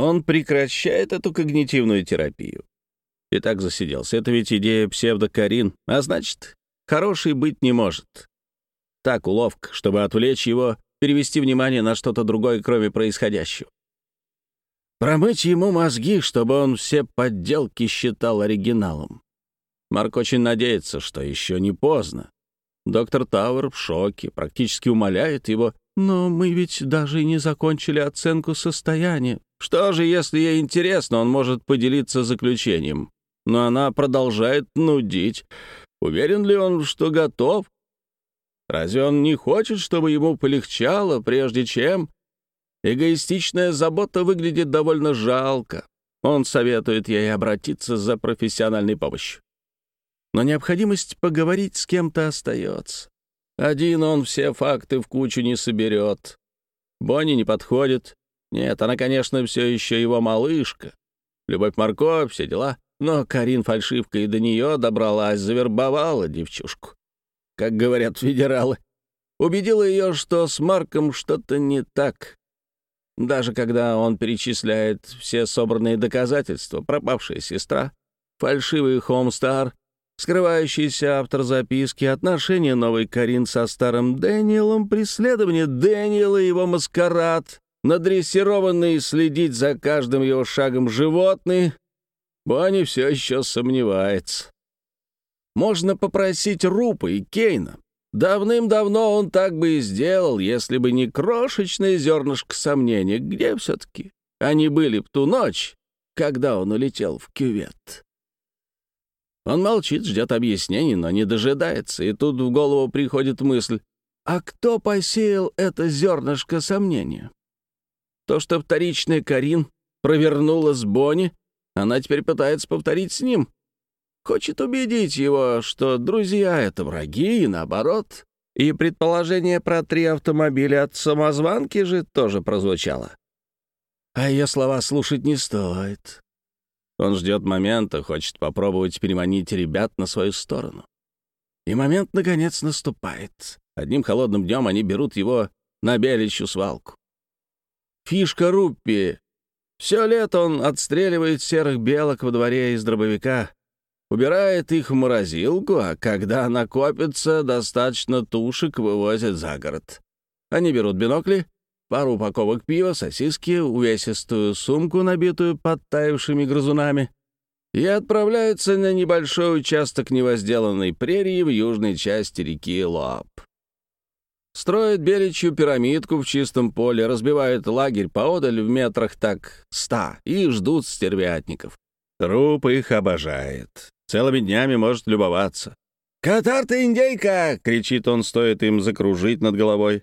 он прекращает эту когнитивную терапию. И так засиделся. Это ведь идея псевдокарин, а значит, хороший быть не может. Так уловка, чтобы отвлечь его, перевести внимание на что-то другое, кроме происходящего. Промыть ему мозги, чтобы он все подделки считал оригиналом. Марк очень надеется, что еще не поздно. Доктор Тауэр в шоке, практически умоляет его. «Но мы ведь даже и не закончили оценку состояния. Что же, если ей интересно, он может поделиться заключением. Но она продолжает нудить. Уверен ли он, что готов? Разве он не хочет, чтобы ему полегчало, прежде чем... Эгоистичная забота выглядит довольно жалко. Он советует ей обратиться за профессиональной помощью. Но необходимость поговорить с кем-то остается. Один он все факты в кучу не соберет. Бонни не подходит. Нет, она, конечно, все еще его малышка. Любовь-морковь, все дела. Но Карин фальшивка и до нее добралась, завербовала девчушку. Как говорят федералы. Убедила ее, что с Марком что-то не так. Даже когда он перечисляет все собранные доказательства, пропавшая сестра, фальшивый Хомстар, скрывающийся автор записки, отношения новой Карин со старым Дэниелом, преследование Дэниела и его маскарад, надрессированный следить за каждым его шагом животный, Бонни все еще сомневается. Можно попросить Рупа и Кейна. Давным-давно он так бы и сделал, если бы не крошечное зернышко сомнения. Где все-таки они были в ту ночь, когда он улетел в кювет? Он молчит, ждет объяснений, но не дожидается, и тут в голову приходит мысль, а кто посеял это зернышко сомнения? То, что вторичная Карин провернула с Бонни, она теперь пытается повторить с ним. Хочет убедить его, что друзья — это враги, и наоборот. И предположение про три автомобиля от самозванки же тоже прозвучало. А ее слова слушать не стоит. Он ждет момента, хочет попробовать переманить ребят на свою сторону. И момент, наконец, наступает. Одним холодным днем они берут его на белищу свалку. Фишка Руппи. Все лето он отстреливает серых белок во дворе из дробовика, убирает их в морозилку, а когда накопится, достаточно тушек вывозят за город. Они берут бинокли, пару упаковок пива, сосиски, увесистую сумку, набитую подтаявшими грызунами, и отправляются на небольшой участок невозделанной прерии в южной части реки Лоап. Строят беличью пирамидку в чистом поле, разбивают лагерь поодаль в метрах так ста и ждут стервятников. Труп их обожает. Целыми днями может любоваться. «Катар ты индейка!» — кричит он, стоит им закружить над головой.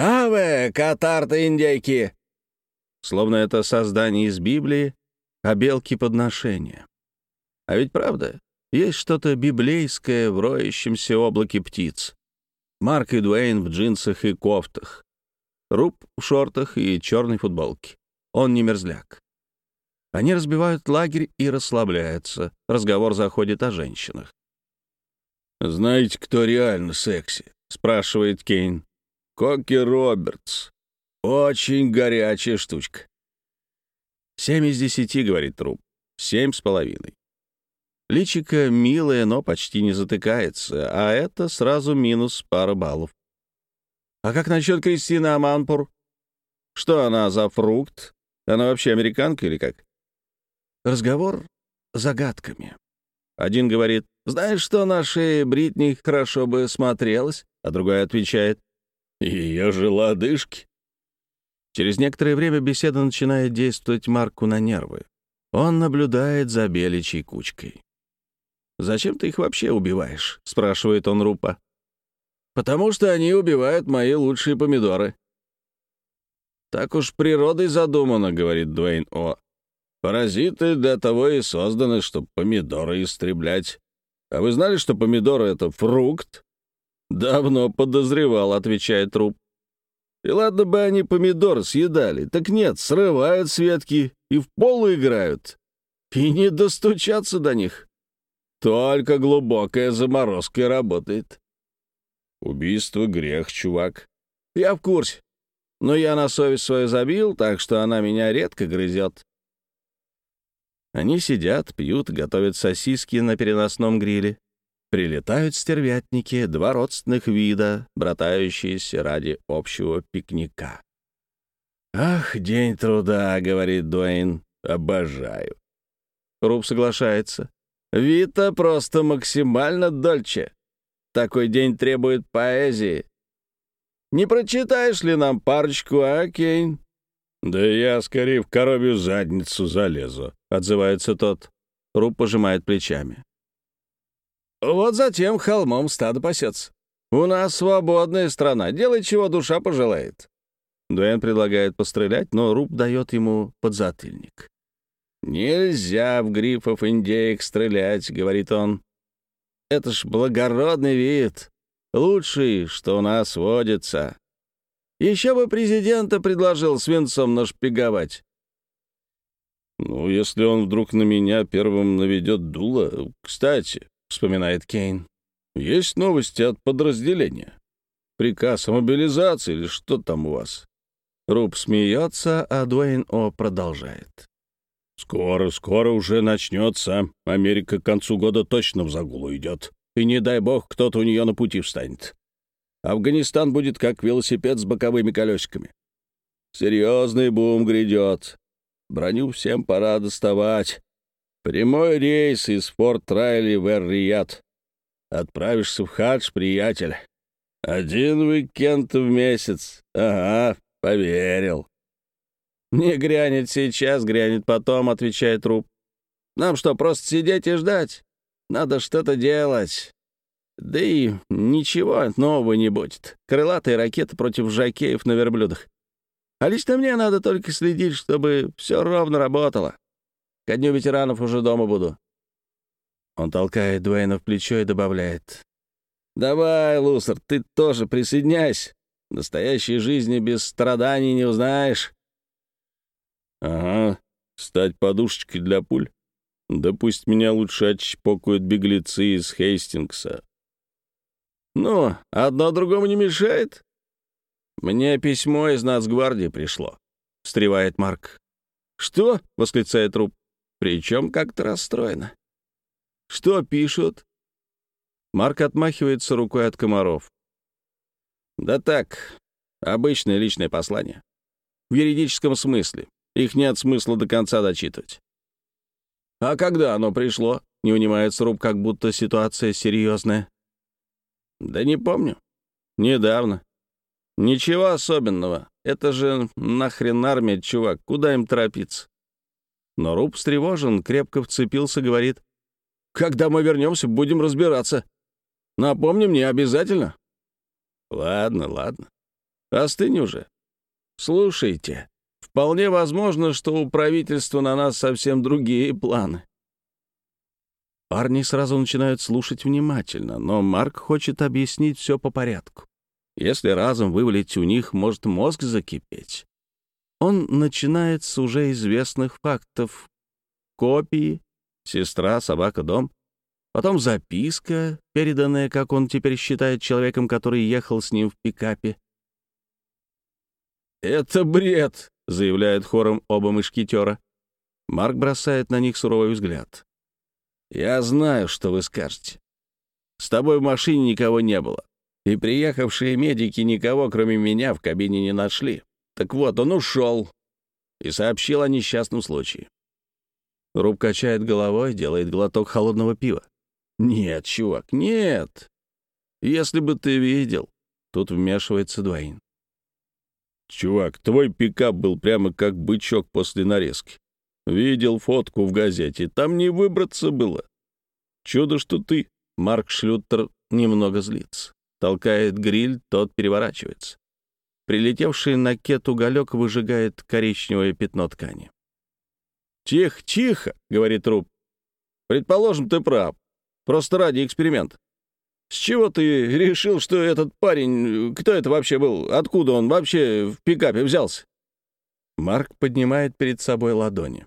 «Аве, катар-то индейки!» Словно это создание из Библии, а белки подношения. А ведь правда, есть что-то библейское в роющемся облаке птиц. Марк и Дуэйн в джинсах и кофтах. Руб в шортах и черной футболке. Он не мерзляк. Они разбивают лагерь и расслабляются. Разговор заходит о женщинах. «Знаете, кто реально секси?» — спрашивает Кейн. Коки Робертс. Очень горячая штучка. «Семь из десяти», — говорит труп. «Семь с половиной». Личико милое, но почти не затыкается, а это сразу минус пара баллов. А как насчет Кристины Аманпур? Что она за фрукт? Она вообще американка или как? Разговор загадками. Один говорит, знаешь, что на шее Бритни хорошо бы смотрелась, а другой отвечает, ее же лодыжки. Через некоторое время беседа начинает действовать Марку на нервы. Он наблюдает за беличьей кучкой. «Зачем ты их вообще убиваешь?» — спрашивает он Рупа. «Потому что они убивают мои лучшие помидоры». «Так уж природой задумано», — говорит Дуэйн О. «Паразиты для того и созданы, чтобы помидоры истреблять. А вы знали, что помидоры — это фрукт?» «Давно подозревал», — отвечает труп. «И ладно бы они помидоры съедали, так нет, срывают с ветки и в полу играют. И не достучаться до них. Только глубокая заморозка работает». «Убийство — грех, чувак». «Я в курсе. Но я на совесть свою забил, так что она меня редко грызет. Они сидят, пьют, готовят сосиски на переносном гриле. Прилетают стервятники, два родственных вида, братающиеся ради общего пикника. «Ах, день труда», — говорит Дуэйн, — «обожаю». Руб соглашается. «Вита просто максимально дольче. Такой день требует поэзии. Не прочитаешь ли нам парочку, а, Кейн?» «Да я скорее в коровью задницу залезу», — отзывается тот. Руб пожимает плечами. «Вот затем холмом стадо пасется. У нас свободная страна, делай, чего душа пожелает». Дуэн предлагает пострелять, но Руб дает ему подзатыльник. «Нельзя в грифов индеек стрелять», — говорит он. «Это ж благородный вид, лучший, что у нас водится. Еще бы президента предложил свинцом нашпиговать». «Ну, если он вдруг на меня первым наведет дуло... Кстати, — вспоминает Кейн, — есть новости от подразделения. Приказ о мобилизации или что там у вас?» Руб смеется, а Дуэйн О продолжает. «Скоро, скоро уже начнется. Америка к концу года точно в загулу идет. И не дай бог, кто-то у нее на пути встанет. Афганистан будет как велосипед с боковыми колесиками. Серьезный бум грядет. Броню всем пора доставать. Прямой рейс из Форт Райли в Эр-Рияд. Отправишься в хадж, приятель. Один уикенд в месяц. Ага, Поверил. «Не грянет сейчас, грянет потом», — отвечает Руб. «Нам что, просто сидеть и ждать? Надо что-то делать. Да и ничего нового не будет. Крылатые ракеты против жакеев на верблюдах. А лично мне надо только следить, чтобы все ровно работало. Ко дню ветеранов уже дома буду». Он толкает Дуэйна в плечо и добавляет. «Давай, Лусер, ты тоже присоединяйся. Настоящей жизни без страданий не узнаешь. Ага, стать подушечкой для пуль. Да пусть меня лучше отчпокают беглецы из Хейстингса. Ну, одно другому не мешает. Мне письмо из Нацгвардии пришло, — встревает Марк. Что? — восклицает Руб. Причем как-то расстроено. Что пишут? Марк отмахивается рукой от комаров. Да так, обычное личное послание. В юридическом смысле. Их нет смысла до конца дочитывать. А когда оно пришло? Не унимается Руб, как будто ситуация серьезная. Да не помню. Недавно. Ничего особенного. Это же нахрен армия, чувак. Куда им торопиться? Но Руб встревожен, крепко вцепился, говорит. Когда мы вернемся, будем разбираться. Напомни мне обязательно. Ладно, ладно. Остынь уже. Слушайте, вполне возможно, что у правительства на нас совсем другие планы. Парни сразу начинают слушать внимательно, но Марк хочет объяснить все по порядку. Если разом вывалить у них, может мозг закипеть. Он начинает с уже известных фактов. Копии, сестра, собака, дом. Потом записка, переданная, как он теперь считает, человеком, который ехал с ним в пикапе. «Это бред!» — заявляет хором оба мышкетера. Марк бросает на них суровый взгляд. «Я знаю, что вы скажете. С тобой в машине никого не было, и приехавшие медики никого, кроме меня, в кабине не нашли. Так вот, он ушел и сообщил о несчастном случае». Руб качает головой, делает глоток холодного пива. «Нет, чувак, нет. Если бы ты видел...» Тут вмешивается Дуэйн. «Чувак, твой пикап был прямо как бычок после нарезки. Видел фотку в газете, там не выбраться было. Чудо, что ты...» Марк Шлютер немного злится. Толкает гриль, тот переворачивается. Прилетевший на кет уголек выжигает коричневое пятно ткани. «Тихо, тихо!» — говорит Руб. «Предположим, ты прав. Просто ради эксперимента. С чего ты решил, что этот парень... Кто это вообще был? Откуда он вообще в пикапе взялся?» Марк поднимает перед собой ладони.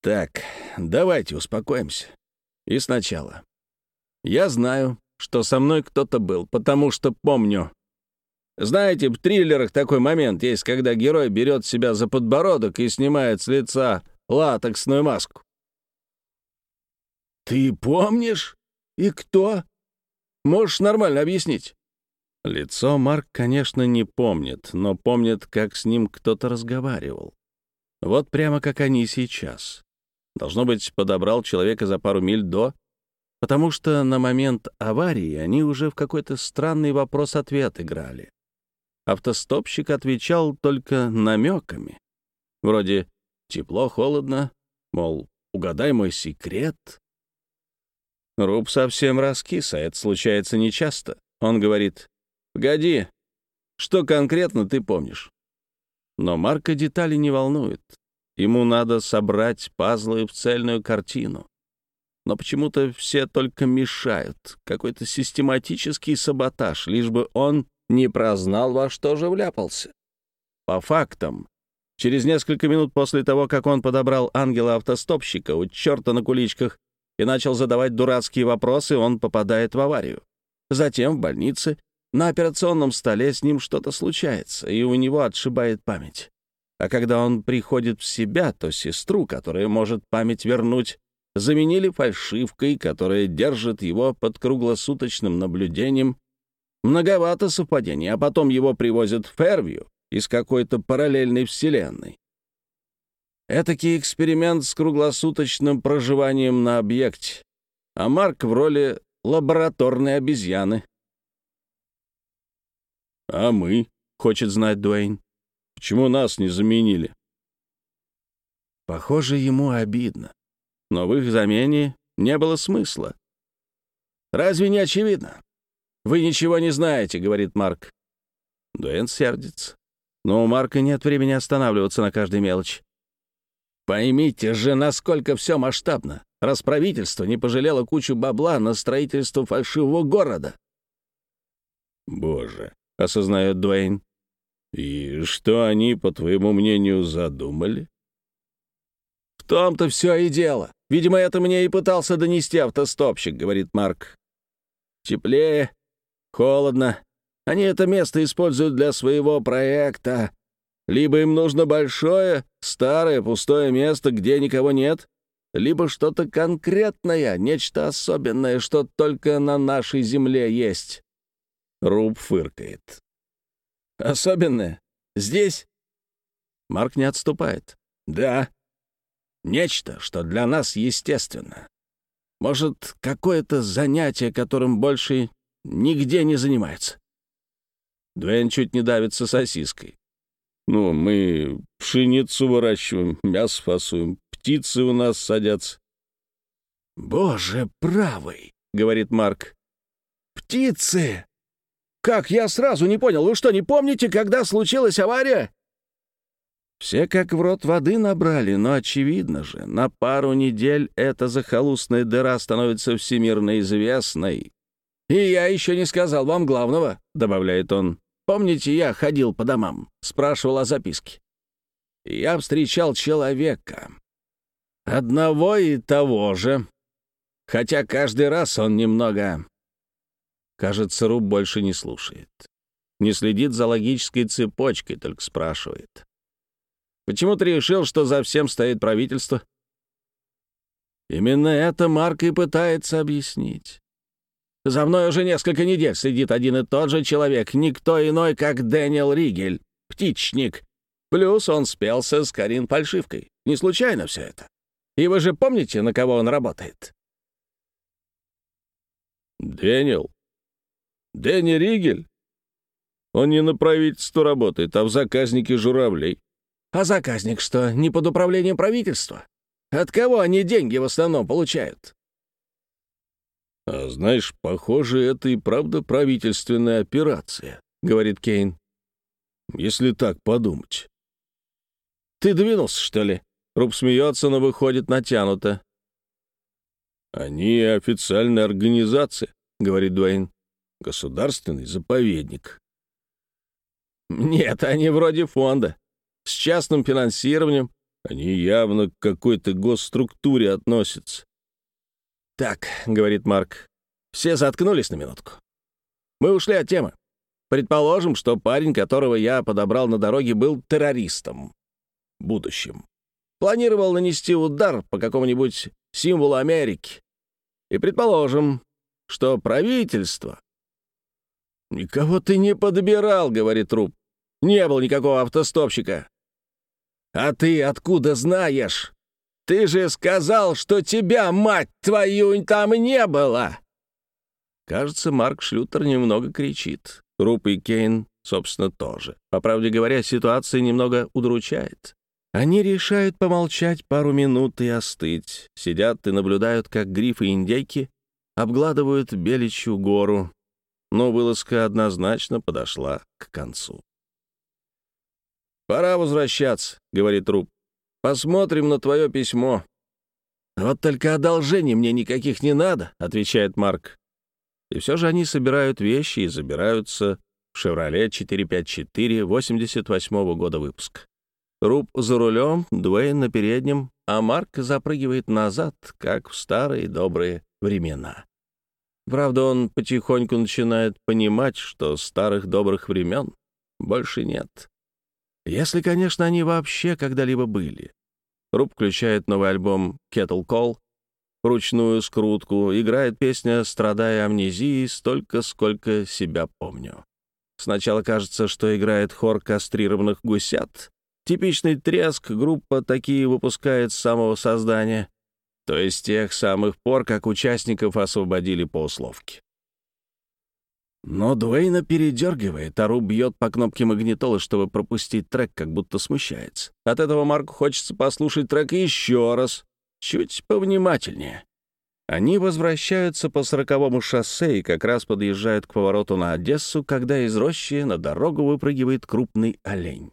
«Так, давайте успокоимся. И сначала. Я знаю, что со мной кто-то был, потому что помню. Знаете, в триллерах такой момент есть, когда герой берет себя за подбородок и снимает с лица латексную маску. «Ты помнишь? И кто? Можешь нормально объяснить?» Лицо Марк, конечно, не помнит, но помнит, как с ним кто-то разговаривал. Вот прямо как они сейчас. Должно быть, подобрал человека за пару миль до, потому что на момент аварии они уже в какой-то странный вопрос-ответ играли. Автостопщик отвечал только намеками. Вроде «тепло, холодно», мол, «угадай мой секрет». Руб совсем раскис, а это случается нечасто. Он говорит «Погоди, что конкретно ты помнишь?» Но Марка детали не волнует. Ему надо собрать пазлы в цельную картину. Но почему-то все только мешают. Какой-то систематический саботаж, лишь бы он не прознал, во что же вляпался. По фактам, через несколько минут после того, как он подобрал ангела-автостопщика у черта на куличках и начал задавать дурацкие вопросы, он попадает в аварию. Затем в больнице на операционном столе с ним что-то случается, и у него отшибает память. А когда он приходит в себя, то сестру, которая может память вернуть, заменили фальшивкой, которая держит его под круглосуточным наблюдением. Многовато совпадений, а потом его привозят в Фервью из какой-то параллельной вселенной. Этакий эксперимент с круглосуточным проживанием на объекте, а Марк в роли лабораторной обезьяны. «А мы?» — хочет знать Дуэйн. «Почему нас не заменили?» Похоже, ему обидно. Но в их замене не было смысла. «Разве не очевидно? Вы ничего не знаете», — говорит Марк. Дуэйн сердится. Но у Марка нет времени останавливаться на каждой мелочи. Поймите же, насколько все масштабно, раз правительство не пожалело кучу бабла на строительство фальшивого города. Боже, осознает Дуэйн. И что они, по твоему мнению, задумали? В том-то все и дело. Видимо, это мне и пытался донести автостопщик, говорит Марк. Теплее, холодно. Они это место используют для своего проекта. Либо им нужно большое, старое, пустое место, где никого нет, либо что-то конкретное, нечто особенное, что только на нашей земле есть. Руб фыркает. «Особенное? Здесь?» Марк не отступает. «Да. Нечто, что для нас естественно. Может, какое-то занятие, которым больше нигде не занимается». Дуэн чуть не давится сосиской. «Ну, мы пшеницу выращиваем, мясо фасуем, птицы у нас садятся». «Боже правый!» — говорит Марк. «Птицы! «Как? Я сразу не понял. Вы что, не помните, когда случилась авария?» Все как в рот воды набрали, но очевидно же, на пару недель эта захолустная дыра становится всемирно известной. «И я еще не сказал вам главного», — добавляет он. «Помните, я ходил по домам, спрашивал о записке. Я встречал человека. Одного и того же. Хотя каждый раз он немного Кажется, Руб больше не слушает. Не следит за логической цепочкой, только спрашивает. «Почему ты решил, что за всем стоит правительство?» Именно это Марк и пытается объяснить. За мной уже несколько недель следит один и тот же человек, никто иной, как Дэниел Ригель, птичник. Плюс он спелся с Карин фальшивкой. Не случайно все это. И вы же помните, на кого он работает? «Дэниел», Дэнни Ригель? Он не на правительство работает, а в заказнике журавлей. А заказник что, не под управлением правительства? От кого они деньги в основном получают? А знаешь, похоже, это и правда правительственная операция, говорит Кейн. Если так подумать. Ты двинулся, что ли? Руб смеется, но выходит натянуто. Они официальная организация, говорит Дуэйн. Государственный заповедник. Нет, они вроде фонда. С частным финансированием. Они явно к какой-то госструктуре относятся. «Так», — говорит Марк, — «все заткнулись на минутку. Мы ушли от темы. Предположим, что парень, которого я подобрал на дороге, был террористом. Будущим. планировал нанести удар по какому-нибудь символу Америки. И предположим, что правительство... «Никого ты не подбирал», — говорит труп. «Не было никакого автостопщика». «А ты откуда знаешь? Ты же сказал, что тебя, мать твою, там не было!» Кажется, Марк Шлютер немного кричит. Руп и Кейн, собственно, тоже. По правде говоря, ситуация немного удручает. Они решают помолчать пару минут и остыть. Сидят и наблюдают, как грифы и индейки обгладывают Беличью гору. Но вылазка однозначно подошла к концу. «Пора возвращаться», — говорит Руб. «Посмотрим на твое письмо». «Вот только одолжений мне никаких не надо», — отвечает Марк. И все же они собирают вещи и забираются в «Шевроле 454» 88 -го года выпуска. Руб за рулем, Дуэйн на переднем, а Марк запрыгивает назад, как в старые добрые времена. Правда, он потихоньку начинает понимать, что старых добрых времен больше нет. Если, конечно, они вообще когда-либо были. Руб включает новый альбом «Kettle Call», ручную скрутку, играет песня «Страдая амнезией столько, сколько себя помню». Сначала кажется, что играет хор кастрированных гусят, Типичный треск группа такие выпускает с самого создания, то есть тех самых пор, как участников освободили по условке. Но Дуэйна передергивает, а Ру бьет по кнопке магнитолы, чтобы пропустить трек, как будто смущается. От этого Марку хочется послушать трек еще раз, чуть повнимательнее. Они возвращаются по сороковому шоссе и как раз подъезжают к повороту на Одессу, когда из рощи на дорогу выпрыгивает крупный олень.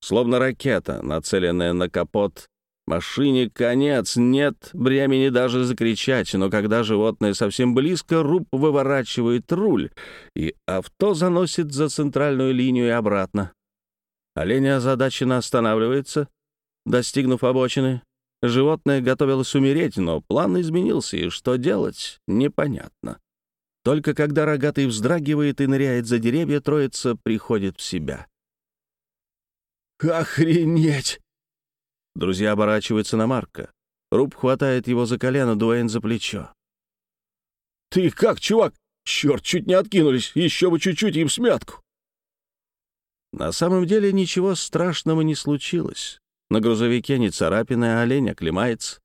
Словно ракета, нацеленная на капот. Машине конец, нет времени даже закричать, но когда животное совсем близко, Руб выворачивает руль, и авто заносит за центральную линию и обратно. Олень озадаченно останавливается, достигнув обочины. Животное готовилось умереть, но план изменился, и что делать, непонятно. Только когда рогатый вздрагивает и ныряет за деревья, троица приходит в себя. «Охренеть!» Друзья оборачиваются на Марка. Руб хватает его за колено, Дуэйн за плечо. «Ты как, чувак? Черт, чуть не откинулись. Еще бы чуть-чуть им смятку!» На самом деле ничего страшного не случилось. На грузовике не царапины, а олень оклемается.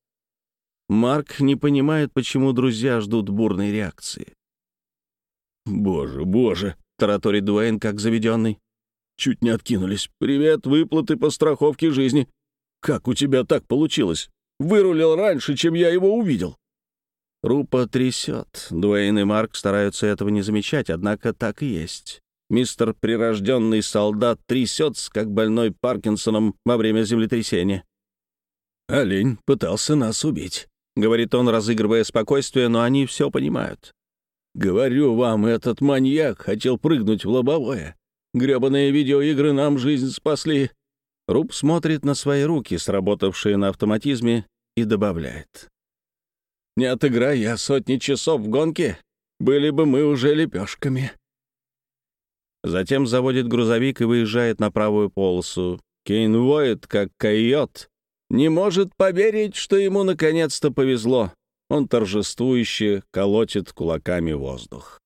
Марк не понимает, почему друзья ждут бурной реакции. «Боже, боже!» — тараторит Дуэйн, как заведенный. Чуть не откинулись. «Привет, выплаты по страховке жизни. Как у тебя так получилось? Вырулил раньше, чем я его увидел». Рупа трясет. Дуэйн и Марк стараются этого не замечать, однако так и есть. Мистер прирожденный солдат трясется, как больной Паркинсоном во время землетрясения. «Олень пытался нас убить», — говорит он, разыгрывая спокойствие, но они все понимают. «Говорю вам, этот маньяк хотел прыгнуть в лобовое. Гребаные видеоигры нам жизнь спасли». Руб смотрит на свои руки, сработавшие на автоматизме, и добавляет. «Не отыграй я сотни часов в гонке, были бы мы уже лепешками». Затем заводит грузовик и выезжает на правую полосу. Кейн воет, как койот. Не может поверить, что ему наконец-то повезло. Он торжествующе колотит кулаками воздух.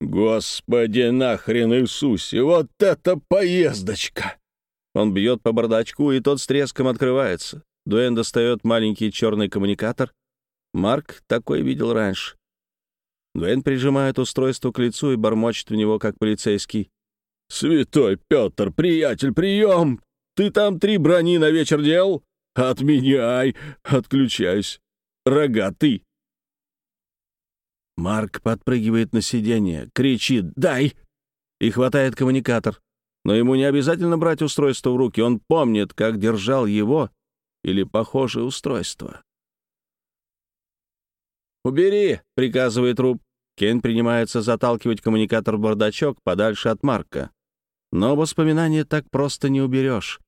«Господи нахрен Иисусе, вот это поездочка!» Он бьет по бардачку, и тот с треском открывается. Дуэн достает маленький черный коммуникатор. Марк такой видел раньше. Дуэн прижимает устройство к лицу и бормочет в него, как полицейский. «Святой Петр, приятель, прием! Ты там три брони на вечер делал? Отменяй! Отключайся! Рогатый!» Марк подпрыгивает на сиденье, кричит «Дай!» и хватает коммуникатор. Но ему не обязательно брать устройство в руки, он помнит, как держал его или похожее устройство. «Убери!» — приказывает Руб. Кен принимается заталкивать коммуникатор в бардачок подальше от Марка. Но воспоминания так просто не уберешь.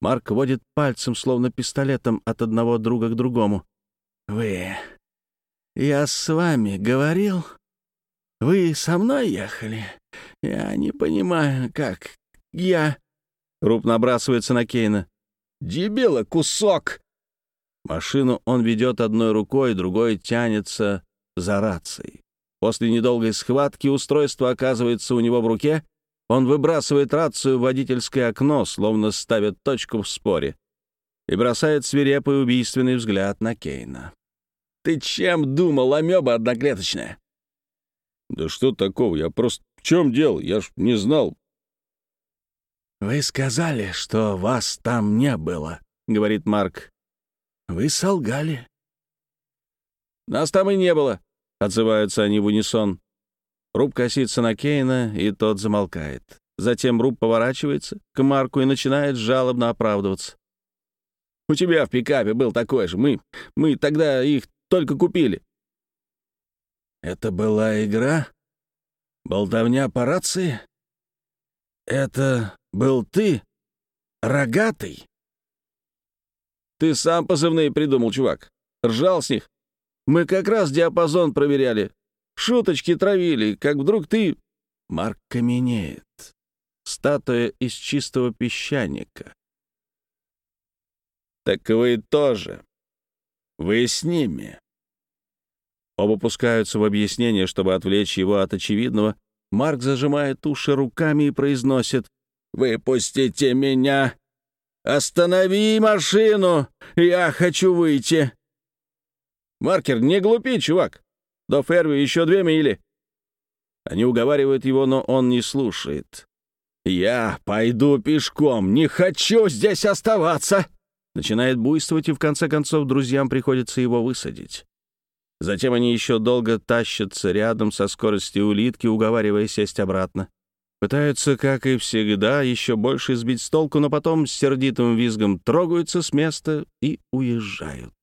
Марк водит пальцем, словно пистолетом, от одного друга к другому. «Вы я с вами говорил? Вы со мной ехали? Я не понимаю, как... Я...» Руб набрасывается на Кейна. Дебила, кусок!» Машину он ведет одной рукой, другой тянется за рацией. После недолгой схватки устройство оказывается у него в руке. Он выбрасывает рацию в водительское окно, словно ставит точку в споре, и бросает свирепый убийственный взгляд на Кейна. «Ты чем думал, амеба одноклеточная?» «Да что такого? Я просто... В чем дело? Я ж не знал». «Вы сказали, что вас там не было», — говорит Марк. «Вы солгали». «Нас там и не было», — отзываются они в унисон. Руб косится на Кейна, и тот замолкает. Затем Руб поворачивается к Марку и начинает жалобно оправдываться. «У тебя в пикапе был такой же. Мы, мы тогда их только купили». «Это была игра? Болтовня по рации? Это был ты, рогатый?» «Ты сам позывные придумал, чувак. Ржал с них. Мы как раз диапазон проверяли. Шуточки травили, как вдруг ты...» Марк каменеет. Статуя из чистого песчаника. «Так вы тоже. Вы с ними». Оба пускаются в объяснение, чтобы отвлечь его от очевидного. Марк зажимает уши руками и произносит «Выпустите меня! Останови машину! Я хочу выйти!» «Маркер, не глупи, чувак! До Ферви еще две мили!» Они уговаривают его, но он не слушает. «Я пойду пешком, не хочу здесь оставаться!» Начинает буйствовать, и в конце концов друзьям приходится его высадить. Затем они еще долго тащатся рядом со скоростью улитки, уговаривая сесть обратно. Пытаются, как и всегда, еще больше сбить с толку, но потом с сердитым визгом трогаются с места и уезжают.